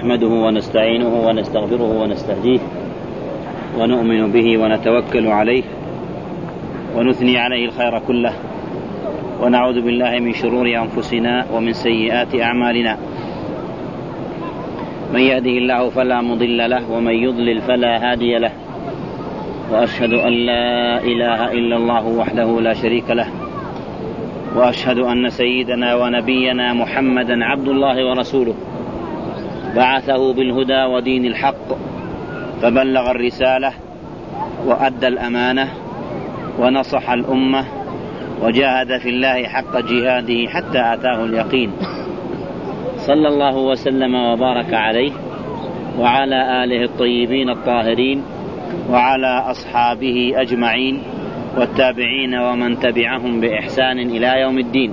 نحمده ونستعينه ونستغفره ونستهديه ونؤمن به ونتوكل عليه ونثني عليه الخير كله ونعوذ بالله من شرور أنفسنا ومن سيئات أعمالنا من يهده الله فلا مضل له ومن يضلل فلا هادي له وأشهد أن لا إله إلا الله وحده لا شريك له وأشهد أن سيدنا ونبينا محمدا عبد الله ورسوله بعثه بالهدى ودين الحق فبلغ الرسالة وأدى الأمانة ونصح الأمة وجاهد في الله حق جهاده حتى أتاه اليقين. صلى الله وسلم وبارك عليه وعلى آله الطيبين الطاهرين وعلى أصحابه أجمعين والتابعين ومن تبعهم بإحسان إلى يوم الدين.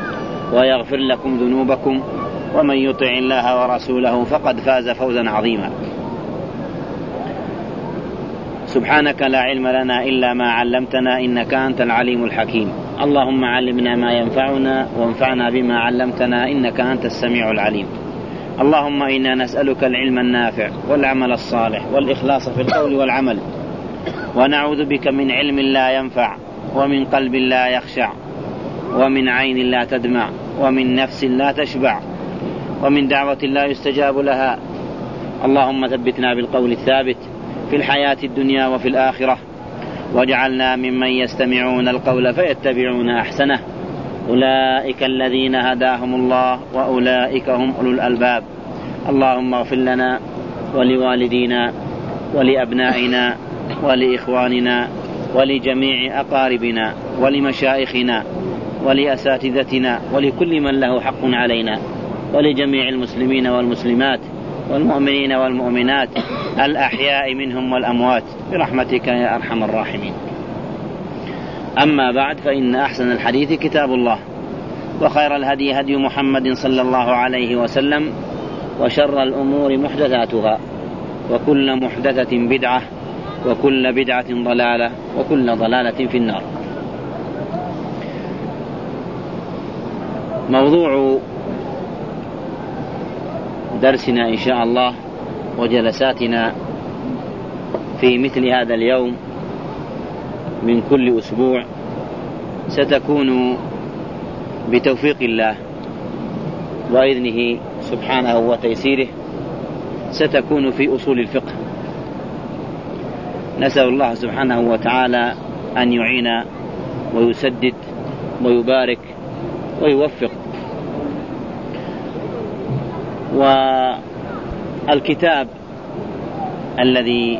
ويغفر لكم ذنوبكم ومن يطع الله ورسوله فقد فاز فوزا عظيما. سبحانك لا علم لنا إلا ما علمتنا إنك أنت العليم الحكيم. اللهم علمنا ما ينفعنا وانفعنا بما علمتنا إنك أنت السميع العليم. اللهم إنا نسألك العلم النافع والعمل الصالح والإخلاص في القول والعمل. ونعوذ بك من علم لا ينفع ومن قلب لا يخشع ومن عين لا تدمع. ومن نفس لا تشبع ومن دعوة لا يستجاب لها. اللهم ثبتنا بالقول الثابت في الحياة الدنيا وفي الآخرة واجعلنا ممن يستمعون القول فيتبعون أحسنه. أولئك الذين هداهم الله وأولئك هم أولو الألباب. اللهم اغفر لنا ولوالدينا ولأبنائنا ولإخواننا ولجميع أقاربنا ولمشايخنا. ولأساتذتنا ولكل من له حق علينا ولجميع المسلمين والمسلمات والمؤمنين والمؤمنات الأحياء منهم والأموات برحمتك يا أرحم الراحمين. أما بعد فإن أحسن الحديث كتاب الله وخير الهدي هدي محمد صلى الله عليه وسلم وشر الأمور محدثاتها وكل محدثة بدعة وكل بدعة ضلالة وكل ضلالة في النار. موضوع درسنا إن شاء الله وجلساتنا في مثل هذا اليوم من كل أسبوع ستكون بتوفيق الله وإذنه سبحانه وتيسيره ستكون في أصول الفقه. نسأل الله سبحانه وتعالى أن يعين ويسدد ويبارك ويوفق والكتاب الذي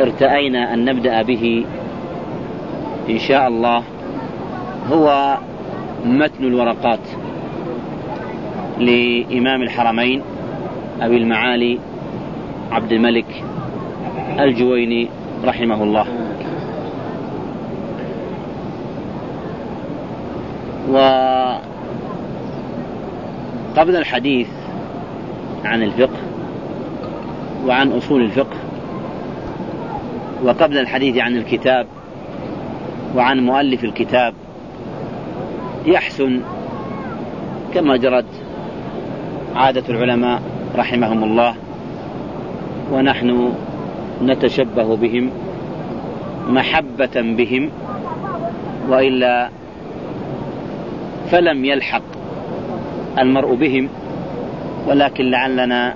ارتأينا أن نبدأ به إن شاء الله هو متن الورقات لإمام الحرمين أبي المعالي عبد الملك الجويني رحمه الله. وقبل الحديث عن الفقه وعن أصول الفقه وقبل الحديث عن الكتاب وعن مؤلف الكتاب يحسن كما جرت عادة العلماء رحمهم الله ونحن نتشبه بهم محبة بهم وإلا فلم يلحق المرء بهم ولكن لعلنا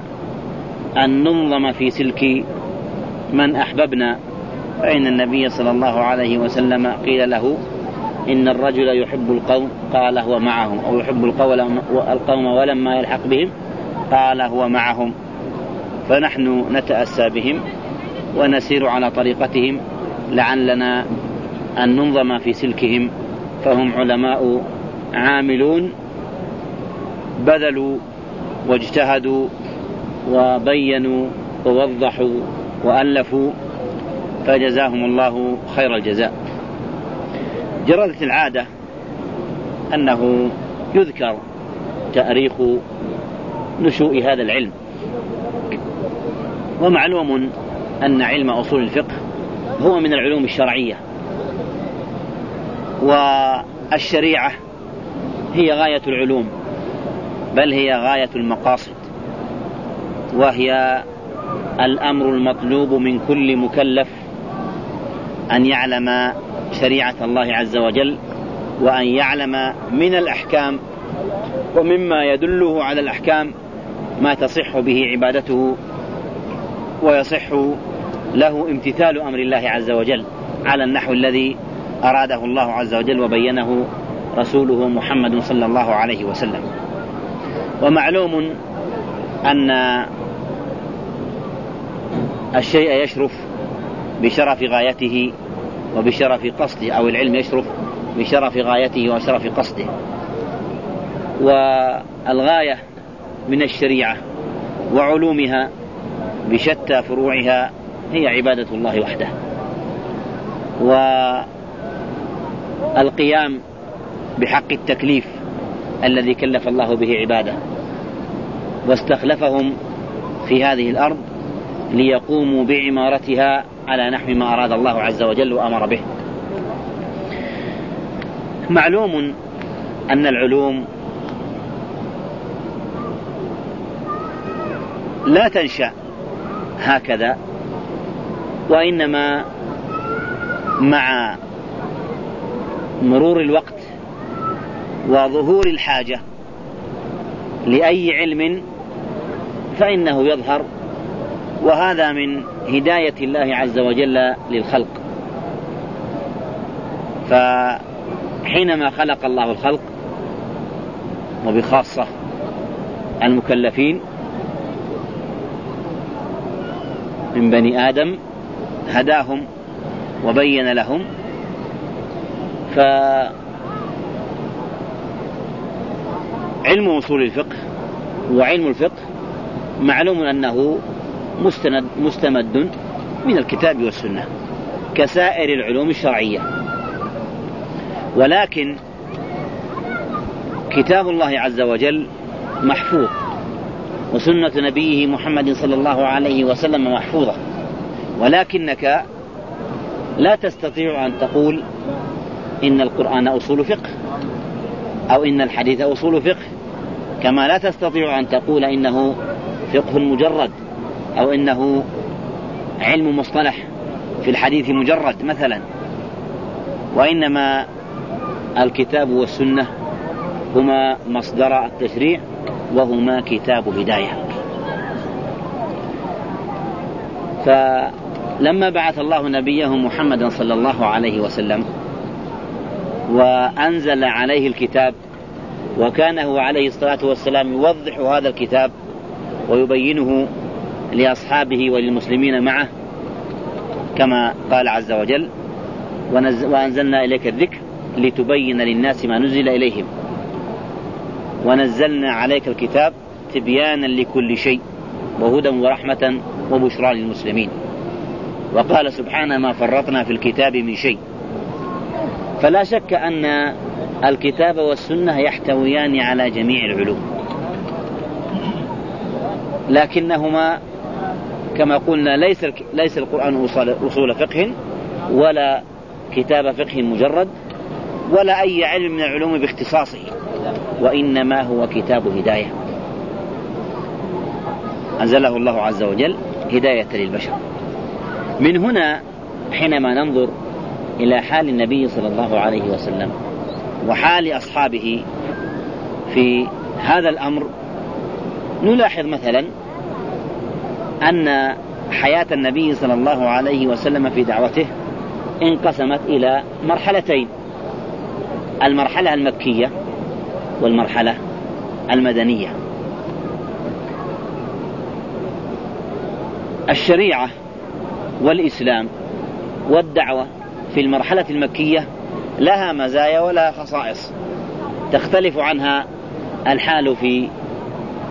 أن ننظم في سلك من أحببنا. فإن النبي صلى الله عليه وسلم قيل له إن الرجل يحب القوم قال هو معهم أو يحب القوم ولما يلحق بهم قال هو معهم. فنحن نتأسى بهم ونسير على طريقتهم لعلنا أن ننظم في سلكهم. فهم علماء عاملون بذلوا واجتهدوا وبينوا ووضحوا وألفوا فجزاهم الله خير الجزاء. جرت العادة أنه يذكر تأريخ نشوء هذا العلم. ومعلوم أن علم أصول الفقه هو من العلوم الشرعية. والشريعة هي غاية العلوم. بل هي غاية المقاصد وهي الأمر المطلوب من كل مكلف أن يعلم شريعة الله عز وجل وأن يعلم من الأحكام ومما يدله على الأحكام ما تصح به عبادته ويصح له امتثال أمر الله عز وجل على النحو الذي أراده الله عز وجل وبينه رسوله محمد صلى الله عليه وسلم. ومعلوم أن الشيء يشرف بشرف غايته وبشرف قصده أو العلم يشرف بشرف غايته وشرف قصده. والغاية من الشريعة وعلومها بشتى فروعها هي عبادة الله وحده. والقيام بحق التكليف الذي كلف الله به عباده واستخلفهم في هذه الأرض ليقوموا بعمارتها على نحو ما أراد الله عز وجل وأمر به. معلوم أن العلوم لا تنشأ هكذا وإنما مع مرور الوقت وظهور الحاجة لأي علم فإنه يظهر وهذا من هداية الله عز وجل للخلق. فحينما خلق الله الخلق وبخاصة المكلفين من بني آدم هداهم وبين لهم فعلم أصول الفقه وعلم الفقه معلوم أنه مستند مستمد من الكتاب والسنة كسائر العلوم الشرعية. ولكن كتاب الله عز وجل محفوظ وسنة نبيه محمد صلى الله عليه وسلم محفوظة. ولكنك لا تستطيع أن تقول إن القرآن أصول فقه أو إن الحديث أصول فقه. كما لا تستطيع أن تقول إنه فقه مجرد أو إنه علم مصطلح في الحديث مجرد مثلا وإنما الكتاب والسنة هما مصدر التشريع وهما كتاب هداية. فلما بعث الله نبيه محمدا صلى الله عليه وسلم وأنزل عليه الكتاب وكان هو عليه الصلاة والسلام يوضح هذا الكتاب ويبينه لأصحابه وللمسلمين معه كما قال عز وجل وأنزلنا إليك الذكر لتبين للناس ما نزل إليهم. ونزلنا عليك الكتاب تبيانا لكل شيء وهدى ورحمة وبشرى للمسلمين. وقال سبحانه ما فرطنا في الكتاب من شيء. فلا شك أن الكتاب والسنة يحتويان على جميع العلوم. لكنهما كما قلنا ليس ليس القرآن أصول فقه ولا كتاب فقه مجرد ولا أي علم من العلوم باختصاصه وإنما هو كتاب هداية. أنزله الله عز وجل هداية للبشر. من هنا حينما ننظر إلى حال النبي صلى الله عليه وسلم وحال أصحابه في هذا الأمر نلاحظ مثلا أن حياة النبي صلى الله عليه وسلم في دعوته انقسمت إلى مرحلتين المرحلة المكية والمرحلة المدنية. الشريعة والإسلام والدعوة في المرحلة المكية لها مزايا ولها خصائص. تختلف عنها الحال في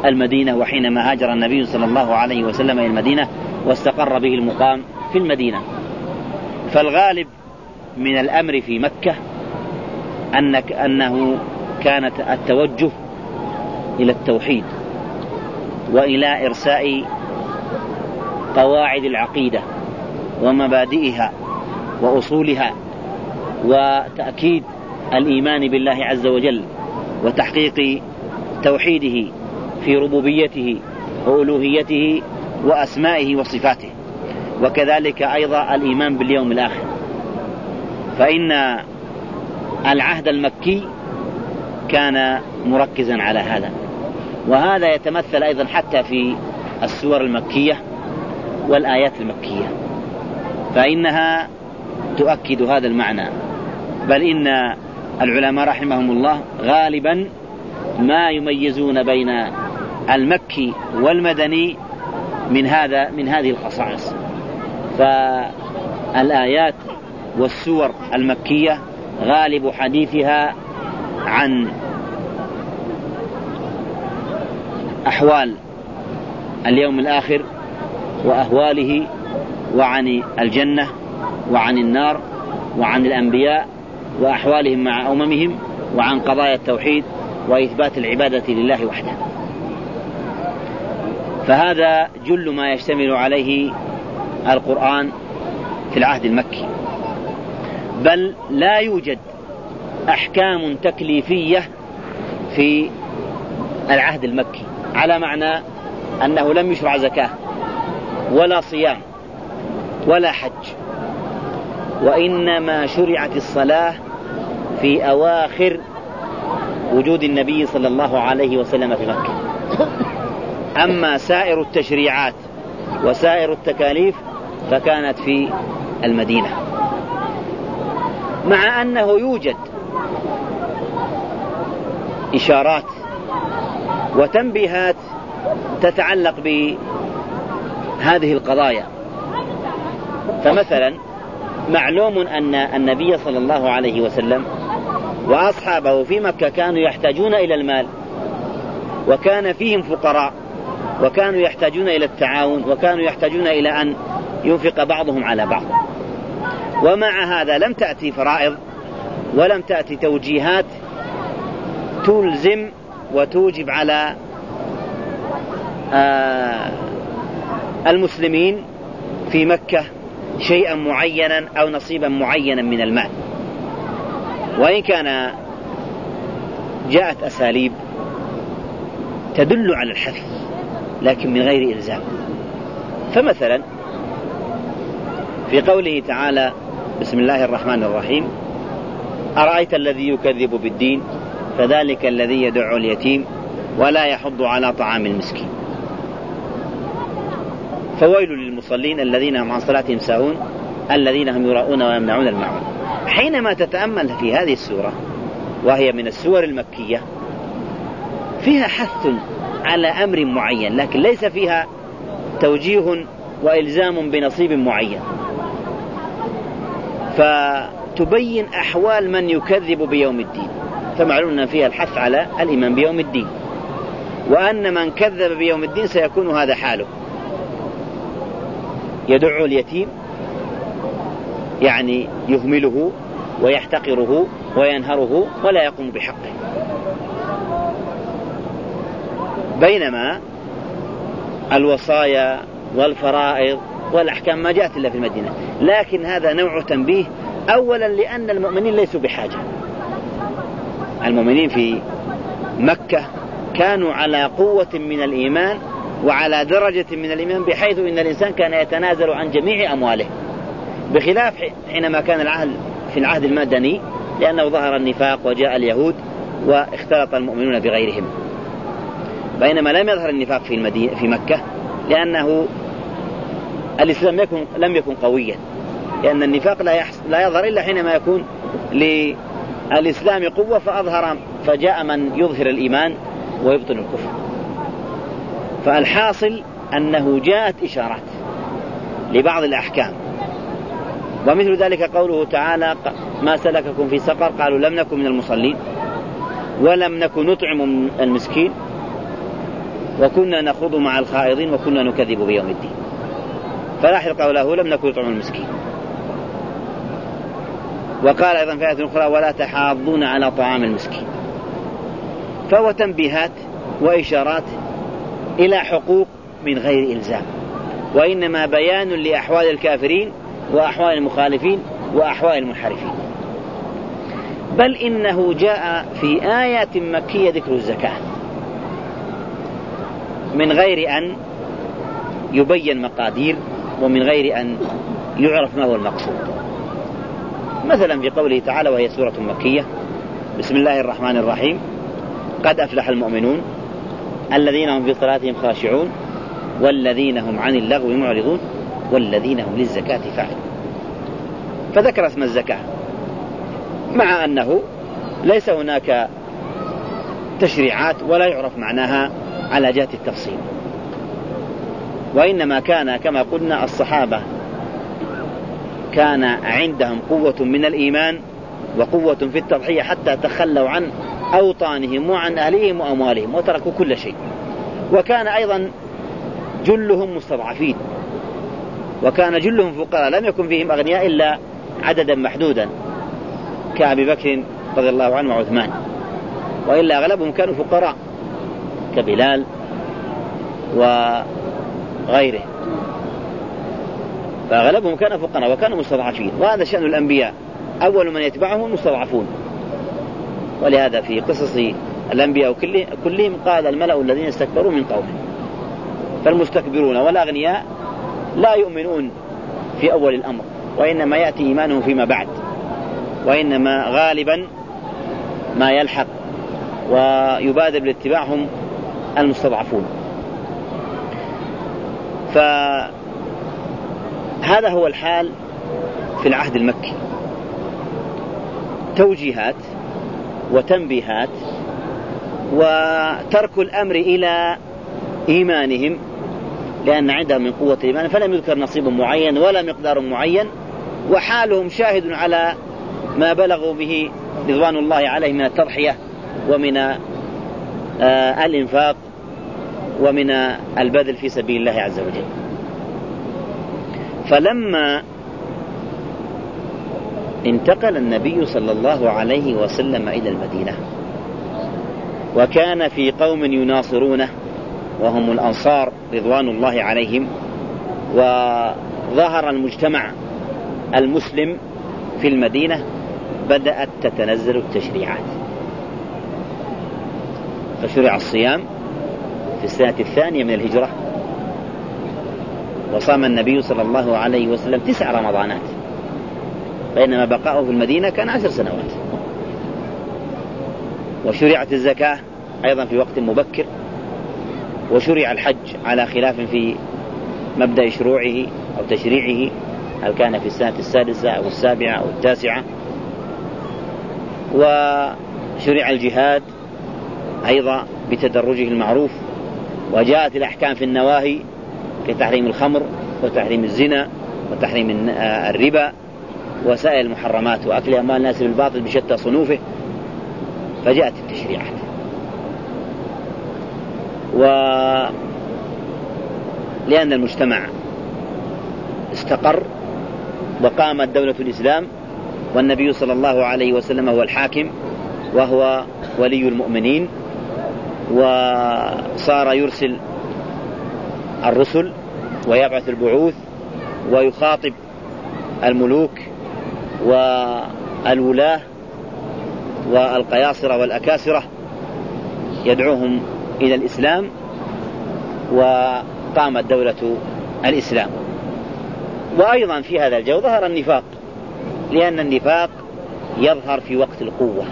المدينة وحينما هاجر النبي صلى الله عليه وسلم إلى المدينة واستقر به المقام في المدينة. فالغالب من الأمر في مكة أنك أنه كانت التوجه إلى التوحيد وإلى إرساء قواعد العقيدة ومبادئها وأصولها وتأكيد الإيمان بالله عز وجل وتحقيق توحيده في ربوبيته وألوهيته وأسمائه وصفاته. وكذلك أيضا الإيمان باليوم الآخر. فإن العهد المكي كان مركزا على هذا. وهذا يتمثل أيضا حتى في السور المكية والآيات المكية. فإنها تؤكد هذا المعنى. بل إن العلماء رحمهم الله غالبا ما يميزون بين المكي والمدني من هذا من هذه الخصائص. فالآيات والسور المكية غالب حديثها عن أحوال اليوم الآخر وأهواله وعن الجنة وعن النار وعن الأنبياء وأحوالهم مع أممهم وعن قضايا التوحيد وإثبات العبادة لله وحده. فهذا جل ما يشتمل عليه القرآن في العهد المكي. بل لا يوجد أحكام تكليفية في العهد المكي على معنى أنه لم يشرع زكاة ولا صيام ولا حج. وإنما شرعت الصلاة في أواخر وجود النبي صلى الله عليه وسلم في مكة. أما سائر التشريعات وسائر التكاليف فكانت في المدينة. مع أنه يوجد إشارات وتنبيهات تتعلق بهذه القضايا. فمثلا معلوم أن النبي صلى الله عليه وسلم وأصحابه في مكة كانوا يحتاجون إلى المال وكان فيهم فقراء وكانوا يحتاجون إلى التعاون وكانوا يحتاجون إلى أن ينفق بعضهم على بعض. ومع هذا لم تأتي فرائض ولم تأتي توجيهات تلزم وتوجب على آه المسلمين في مكة شيئا معينا أو نصيبا معينا من المال. وإن كان جاءت أساليب تدل على الحث لكن من غير إلزام. فمثلا في قوله تعالى بسم الله الرحمن الرحيم أرأيت الذي يكذب بالدين فذلك الذي يدع اليتيم ولا يحض على طعام المسكين. فويل للمصلين الذين هم عن صلاتهم ساهون الذين هم يراؤون ويمنعون الماعون. حينما تتأمل في هذه السورة وهي من السور المكية فيها حث على أمر معين لكن ليس فيها توجيه وإلزام بنصيب معين. فتبين أحوال من يكذب بيوم الدين. فمعلوم أن فيها الحث على الإيمان بيوم الدين. وأن من كذب بيوم الدين سيكون هذا حاله. يدع اليتيم يعني يهمله ويحتقره وينهره ولا يقوم بحقه. بينما الوصايا والفرائض والأحكام ما جاءت إلا في المدينة لكن هذا نوع تنبيه أولا لأن المؤمنين ليسوا بحاجة. المؤمنين في مكة كانوا على قوة من الإيمان وعلى درجة من الإيمان بحيث أن الإنسان كان يتنازل عن جميع أمواله. بخلاف حينما كان العهد في العهد المدني لأنه ظهر النفاق وجاء اليهود واختلط المؤمنون بغيرهم. بينما لم يظهر النفاق في المدينة في مكة لأنه الإسلام يكن لم يكن قويا. لأن النفاق لا لا يظهر إلا حينما يكون للإسلام قوة فأظهر فجاء من يظهر الإيمان ويبطن الكفر. فالحاصل أنه جاءت إشارات لبعض الأحكام. ومثل ذلك قوله تعالى ما سلككم في سقر قالوا لم نكن من المصلين ولم نكن نطعم المسكين وكنا نخوض مع الخائضين وكنا نكذب بيوم الدين فلاحظ قوله لم نكن نطعم المسكين. وقال أيضا في آية أخرى ولا تحاضون على طعام المسكين. فهو تنبيهات وإشارات إلى حقوق من غير إلزام. وإنما بيان لأحوال الكافرين وأحوال المخالفين وأحوال المنحرفين. بل إنه جاء في آيات مكية ذكر الزكاة. من غير أن يبين مقادير ومن غير أن يعرف ما هو المقصود. مثلا في قوله تعالى وهي سورة مكية بسم الله الرحمن الرحيم قد أفلح المؤمنون الذين هم في صلاتهم خاشعون والذين هم عن اللغو معرضون. والذين هم للزكاة فاعلون. فذكر اسم الزكاة مع أنه ليس هناك تشريعات ولا يعرف معناها على جهة التفصيل. وإنما كان كما قلنا الصحابة كان عندهم قوة من الإيمان وقوة في التضحية حتى تخلوا عن أوطانهم وعن أهلهم وأموالهم وتركوا كل شيء. وكان أيضا جلهم مستضعفين. وكان جلهم فقراء. لم يكن فيهم أغنياء إلا عددا محدودا كأبي بكر رضي الله عنه وعثمان. وإلا أغلبهم كانوا فقراء كبلال وغيره. فأغلبهم كان فقراء وكانوا مستضعفين. وهذا شأن الأنبياء. أول من يتبعهم المستضعفون. ولهذا في قصص الأنبياء كلهم قال الملأ الذين استكبروا من قومه. فالمستكبرون والأغنياء لا يؤمنون في أول الأمر وإنما يأتي إيمانهم فيما بعد وإنما غالبا ما يلحق ويبادر باتباعهم المستضعفون. فهذا هو الحال في العهد المكي. توجيهات وتنبيهات وترك الأمر إلى إيمانهم لأن عندهم من قوة الإيمان فلم يذكر نصيب معين ولا مقدار معين وحالهم شاهد على ما بلغوا به رضوان الله عليه من التضحية ومن آه الإنفاق ومن البذل في سبيل الله عز وجل. فلما انتقل النبي صلى الله عليه وسلم إلى المدينة وكان في قوم يناصرونه وهم الأنصار رضوان الله عليهم وظهر المجتمع المسلم في المدينة بدأت تتنزل التشريعات. فشرع الصيام في السنة الثانية من الهجرة وصام النبي صلى الله عليه وسلم تسع رمضانات بينما بقاؤه في المدينة كان عشر سنوات. وشرعت الزكاة أيضا في وقت مبكر وشرع الحج على خلاف في مبدأ شروعه أو تشريعه هل كان في السنة السادسة أو السابعة أو التاسعة. وشرع الجهاد أيضا بتدرجه المعروف وجاءت الأحكام في النواهي كتحريم الخمر وتحريم الزنا وتحريم الربا وسائر المحرمات وأكل أموال الناس بالباطل بشتى صنوفه فجاءت التشريعات. و لأن المجتمع استقر وقامت دولة الإسلام والنبي صلى الله عليه وسلم هو الحاكم وهو ولي المؤمنين وصار يرسل الرسل ويبعث البعوث ويخاطب الملوك والولاة والقياصرة والأكاسرة يدعوهم إلى الإسلام وقامت دولة الإسلام. وأيضا في هذا الجو ظهر النفاق لأن النفاق يظهر في وقت القوة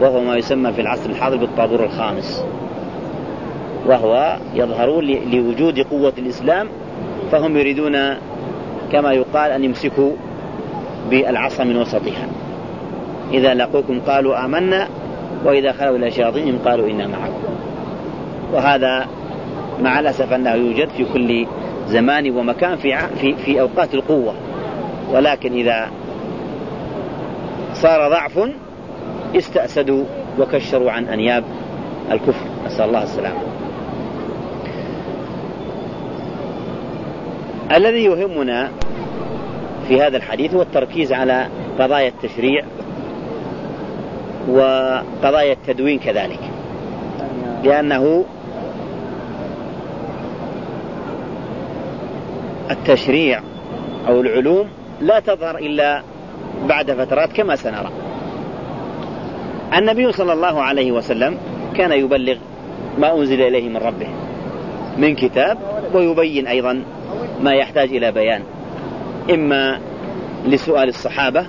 وهو ما يسمى في العصر الحاضر بالطابور الخامس وهو يظهرون لوجود قوة الإسلام فهم يريدون كما يقال أن يمسكوا بالعصا من وسطها. إذا لقوكم قالوا آمنا وإذا خلوا إلى شياطينهم قالوا إنا معكم. وهذا مع الأسف أنه يوجد في كل زمان ومكان في, في, في أوقات القوة. ولكن إذا صار ضعف استأسدوا وكشروا عن أنياب الكفر. نسأل الله السلامة. الذي يهمنا في هذا الحديث هو التركيز على قضايا التشريع وقضايا التدوين كذلك. لأنه التشريع أو العلوم لا تظهر إلا بعد فترات كما سنرى. النبي صلى الله عليه وسلم كان يبلغ ما أنزل إليه من ربه من كتاب ويبين أيضا ما يحتاج إلى بيان إما لسؤال الصحابة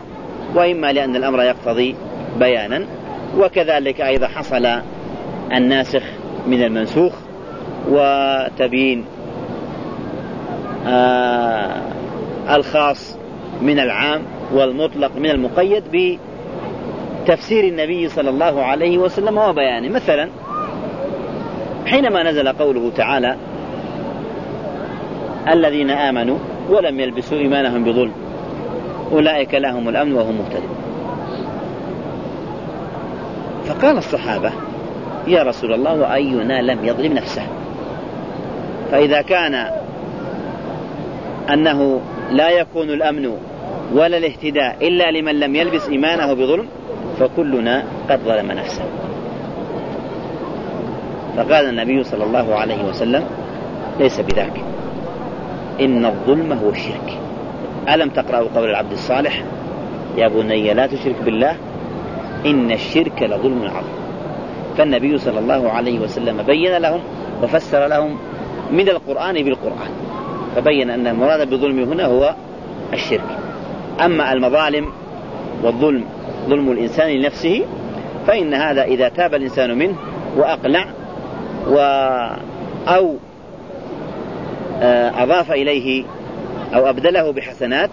وإما لأن الأمر يقتضي بيانا وكذلك أيضا حصل الناسخ من المنسوخ وتبيين الخاص من العام والمطلق من المقيد بتفسير النبي صلى الله عليه وسلم وبيانه مثلا حينما نزل قوله تعالى الذين آمنوا ولم يلبسوا إيمانهم بظلم أولئك لهم الأمن وهم مهتدون. فقال الصحابة يا رسول الله وأينا لم يظلم نفسه؟ فإذا كان أنه لا يكون الأمن ولا الاهتداء إلا لمن لم يلبس إيمانه بظلم فكلنا قد ظلم نفسه. فقال النبي صلى الله عليه وسلم ليس بذاك. إن الظلم هو الشرك. ألم تقرأوا قول العبد الصالح؟ يا بني لا تشرك بالله إن الشرك لظلم عظيم. فالنبي صلى الله عليه وسلم بين لهم وفسر لهم من القرآن بالقرآن. فبين أن المراد بالظلم هنا هو الشرك. أما المظالم والظلم ظلم الإنسان لنفسه فإن هذا إذا تاب الإنسان منه وأقلع و أو آه، أضاف إليه أو أبدله بحسنات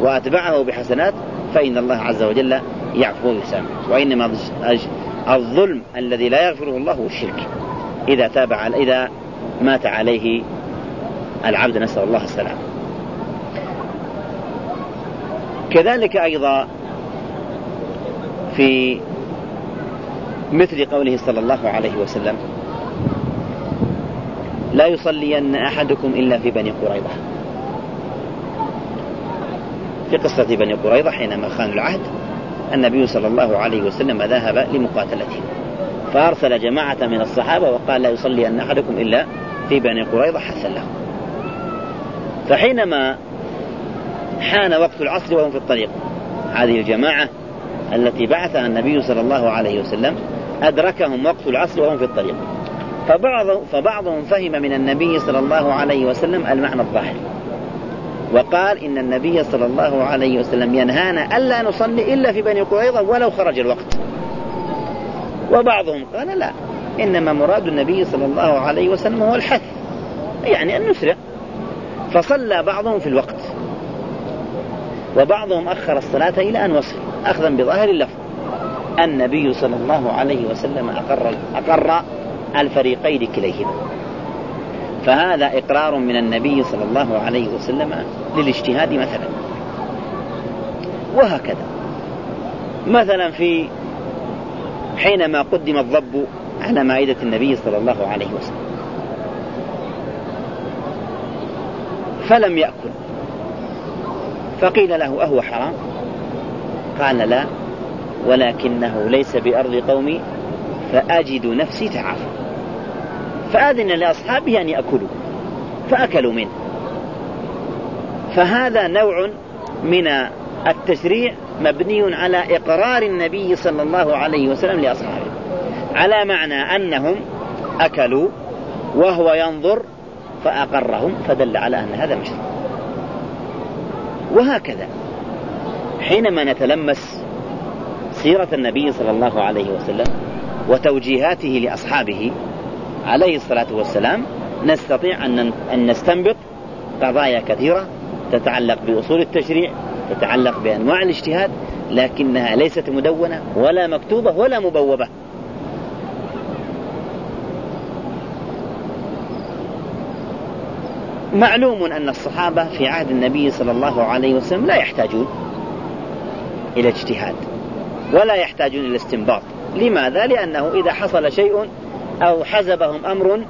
وأتبعه بحسنات فإن الله عز وجل يعفو ويسامح وإنما الظلم الذي لا يغفره الله هو الشرك. إذا تاب على إذا مات عليه العبد نسأل الله السلامة. كذلك أيضا في مثل قوله صلى الله عليه وسلم لا يصلين أحدكم إلا في بني قريظة. في قصة بني قريظة حينما خانوا العهد النبي صلى الله عليه وسلم ذهب لمقاتلتهم فأرسل جماعة من الصحابة وقال لا يصلي أن أحدكم إلا في بني قريظة حسن لهم. فحينما حان وقت العصر وهم في الطريق هذه الجماعة التي بعثها النبي صلى الله عليه وسلم أدركهم وقت العصر وهم في الطريق. فبعض فبعضهم فهم من النبي صلى الله عليه وسلم المعنى الظاهر. وقال إن النبي صلى الله عليه وسلم ينهانا ألا نصلي إلا في بني قريظة ولو خرج الوقت. وبعضهم قال لا إنما مراد النبي صلى الله عليه وسلم هو الحث يعني أن نسرع فصلى بعضهم في الوقت. وبعضهم أخر الصلاة إلى أن وصل أخذا بظاهر اللفظ. النبي صلى الله عليه وسلم أقر أقر الفريقين كليهما. فهذا إقرار من النبي صلى الله عليه وسلم للاجتهاد مثلا. وهكذا. مثلا في حينما قدم الضب على مائدة النبي صلى الله عليه وسلم. فلم يأكل. فقيل له أهو حرام؟ قال لا ولكنه ليس بأرض قومي فأجد نفسي تعافى. فأذن لأصحابه أن يأكلوا فأكلوا منه. فهذا نوع من التشريع مبني على إقرار النبي صلى الله عليه وسلم لأصحابه على معنى أنهم أكلوا وهو ينظر فأقرهم فدل على أن هذا مشروع وهكذا. حينما نتلمس سيرة النبي صلى الله عليه وسلم وتوجيهاته لأصحابه عليه الصلاة والسلام نستطيع أن نستنبط قضايا كثيرة تتعلق بأصول التشريع تتعلق بأنواع الاجتهاد لكنها ليست مدونة ولا مكتوبة ولا مبوبة. معلوم أن الصحابة في عهد النبي صلى الله عليه وسلم لا يحتاجون إلى اجتهاد ولا يحتاجون إلى استنباط. لماذا؟ لأنه إذا حصل شيء أو حزبهم أمر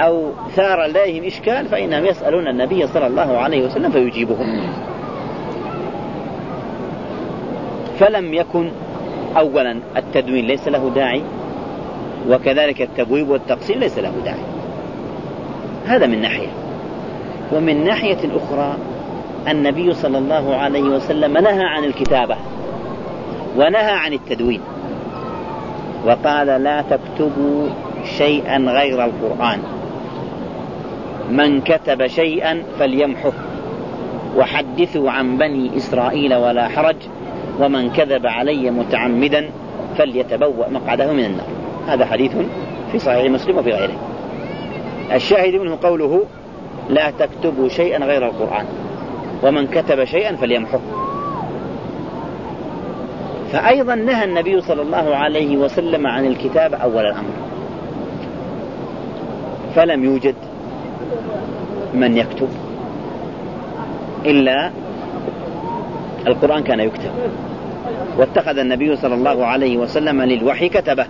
أو ثار لديهم إشكال فإنهم يسألون النبي صلى الله عليه وسلم فيجيبهم. فلم يكن أولا التدوين ليس له داعي وكذلك التبويب والتقسيم ليس له داعي. هذا من ناحية. ومن ناحية أخرى النبي صلى الله عليه وسلم نهى عن الكتابة ونهى عن التدوين وقال لا تكتبوا شيئا غير القرآن من كتب شيئا فليمحه وحدثوا عن بني إسرائيل ولا حرج ومن كذب علي متعمدا فليتبوأ مقعده من النار هذا حديث في صحيح مسلم وفي غيره الشاهد منه قوله لا تكتبوا شيئا غير القرآن. ومن كتب شيئا فليمحه. فأيضا نهى النبي صلى الله عليه وسلم عن الكتاب أول الأمر. فلم يوجد من يكتب إلا القرآن كان يكتب. واتخذ النبي صلى الله عليه وسلم للوحي كتبة.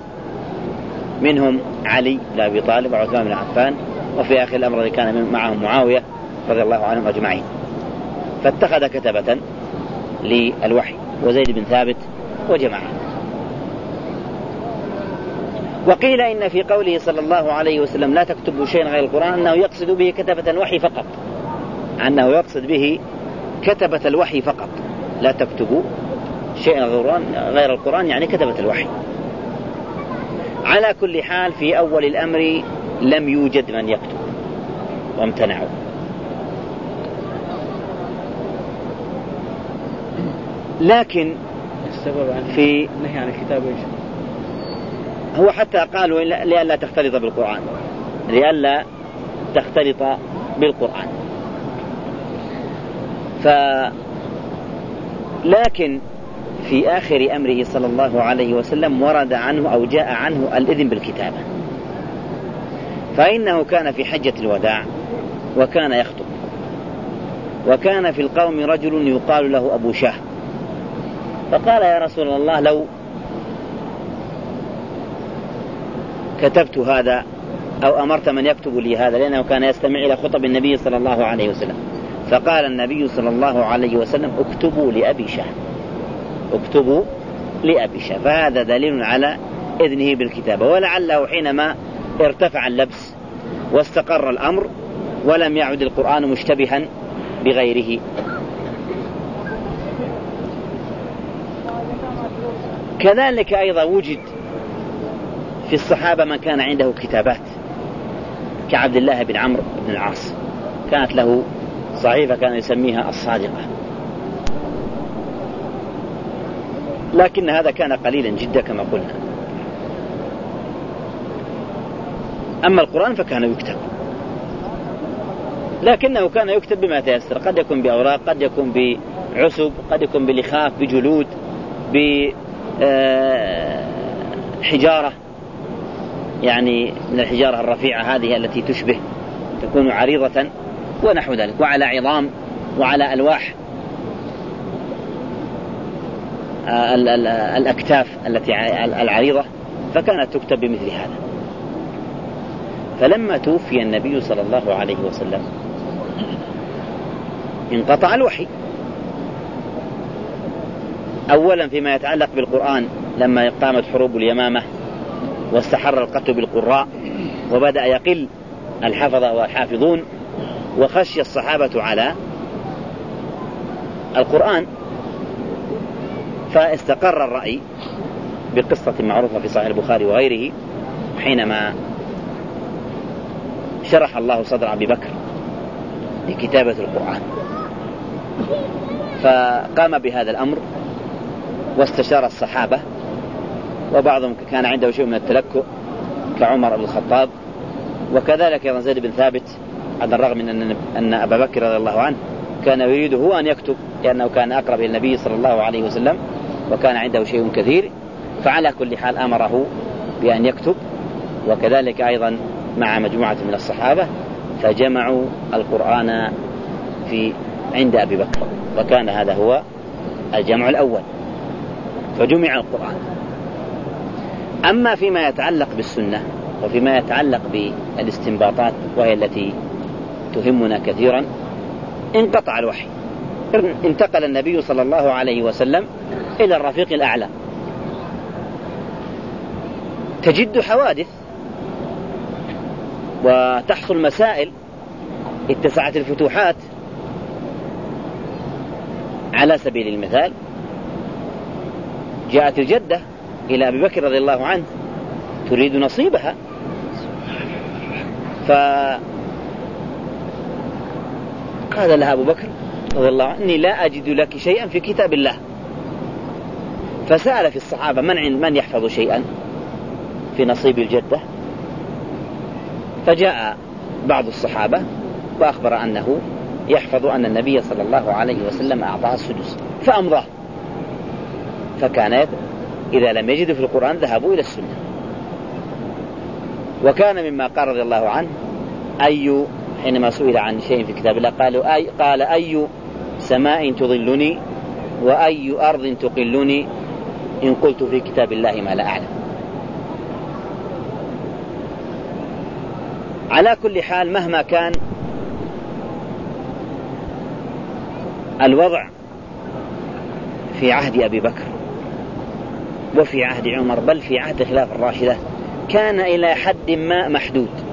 منهم علي بن أبي طالب وعثمان بن عفان وفي آخر الأمر كان معهم معاوية رضي الله عنهم أجمعين. فاتخذ كتبة للوحي وزيد بن ثابت وجماعة. وقيل إن في قوله صلى الله عليه وسلم لا تكتبوا شيئا غير القرآن أنه يقصد به كتبة الوحي فقط. أنه يقصد به كتبة الوحي فقط. لا تكتبوا شيئا غير القرآن يعني كتبة الوحي. على كل حال في أول الأمر لم يوجد من يكتب وامتنعوا. لكن السبب في النهي عن الكتاب؟ هو حتى قالوا لئلا تختلط بالقرآن. لئلا تختلط بالقرآن. ف لكن في آخر أمره صلى الله عليه وسلم ورد عنه أو جاء عنه الإذن بالكتابة. فإنه كان في حجة الوداع وكان يخطب. وكان في القوم رجل يقال له أبو شاه فقال يا رسول الله لو كتبت هذا أو أمرت من يكتب لي هذا لأنه كان يستمع إلى خطب النبي صلى الله عليه وسلم. فقال النبي صلى الله عليه وسلم اكتبوا لأبي شاه اكتبوا لأبي شاه فهذا دليل على إذنه بالكتابة. ولعله حينما ارتفع اللبس واستقر الأمر ولم يعد القرآن مشتبها بغيره. كذلك أيضا وجد في الصحابة من كان عنده كتابات كعبد الله بن عمرو بن العاص. كانت له صحيفة كان يسميها الصادقة. لكن هذا كان قليلا جدا كما قلنا. أما القرآن فكان يكتب. لكنه كان يكتب بما تيسر. قد يكون بأوراق قد يكون بعسب قد يكون بلخاف بجلود بحجارة يعني من الحجارة الرفيعة هذه التي تشبه تكون عريضة ونحو ذلك وعلى عظام وعلى ألواح. الأكتاف التي العريضة فكانت تكتب بمثل هذا. فلما توفي النبي صلى الله عليه وسلم انقطع الوحي. أولا فيما يتعلق بالقرآن لما قامت حروب اليمامة واستحر القتل بالقراء وبدأ يقل الحفظة والحافظون وخشي الصحابة على القرآن فاستقر الرأي بقصة معروفة في صحيح البخاري وغيره حينما شرح الله صدر أبي بكر لكتابة القرآن. فقام بهذا الأمر واستشار الصحابة وبعضهم كان عنده شيء من التلكؤ كعمر بن الخطاب وكذلك أيضا زيد بن ثابت على الرغم من أن أن أبا بكر رضي الله عنه كان يريد هو أن يكتب لأنه كان أقرب إلى النبي صلى الله عليه وسلم وكان عنده شيء كثير فعلى كل حال أمره بأن يكتب وكذلك أيضا مع مجموعة من الصحابة فجمعوا القرآن في عند أبي بكر وكان هذا هو الجمع الأول فجمع القرآن. أما فيما يتعلق بالسنة وفيما يتعلق بالاستنباطات وهي التي تهمنا كثيرا انقطع الوحي. انتقل النبي صلى الله عليه وسلم إلى الرفيق الأعلى. تجد حوادث وتحصل مسائل اتسعت الفتوحات على سبيل المثال جاءت الجدة إلى أبي بكر رضي الله عنه تريد نصيبها. ف قال لها أبو بكر رضي الله عنه إني لا أجد لك شيئا في كتاب الله. فسأل في الصحابة من من يحفظ شيئا في نصيب الجدة؟ فجاء بعض الصحابة وأخبر أنه يحفظ أن النبي صلى الله عليه وسلم أعطاه السدس فأمضاه. فكان إذا لم يجدوا في القرآن ذهبوا إلى السنة. وكان مما قال رضي الله عنه أي حينما سئل عن شيء في كتاب الله قالوا أي قال أي سماء تظلني وأي أرض تقلني إن قلت في كتاب الله ما لا أعلم. على كل حال مهما كان الوضع في عهد أبي بكر وفي عهد عمر بل في عهد خلاف الراشدة كان إلى حد ما محدود.